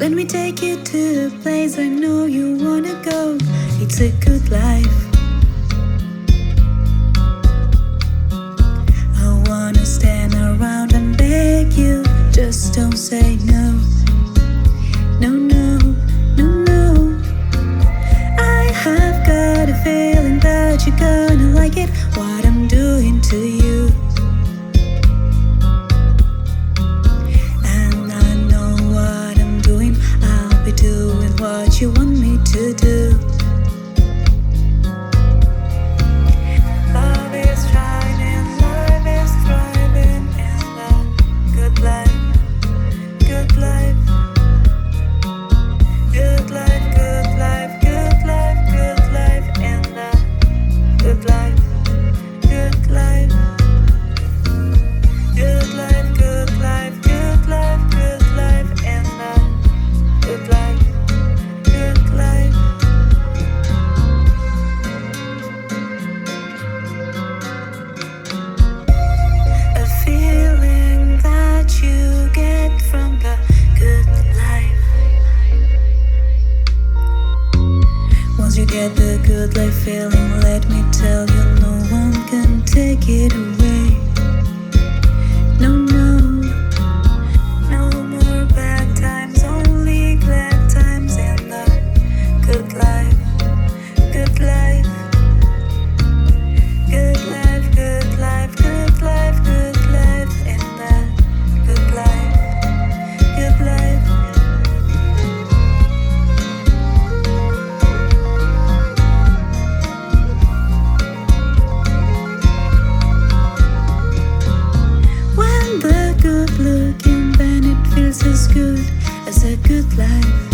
Let we take you to a place I know you wanna go. It's a good life. I wanna stand around and beg you. Just don't say no. No, no, no, no. I have got a feeling that you're gonna like it. What I'm doing to you. Get the good life feeling, let me tell you, no one can take it away. As a good life.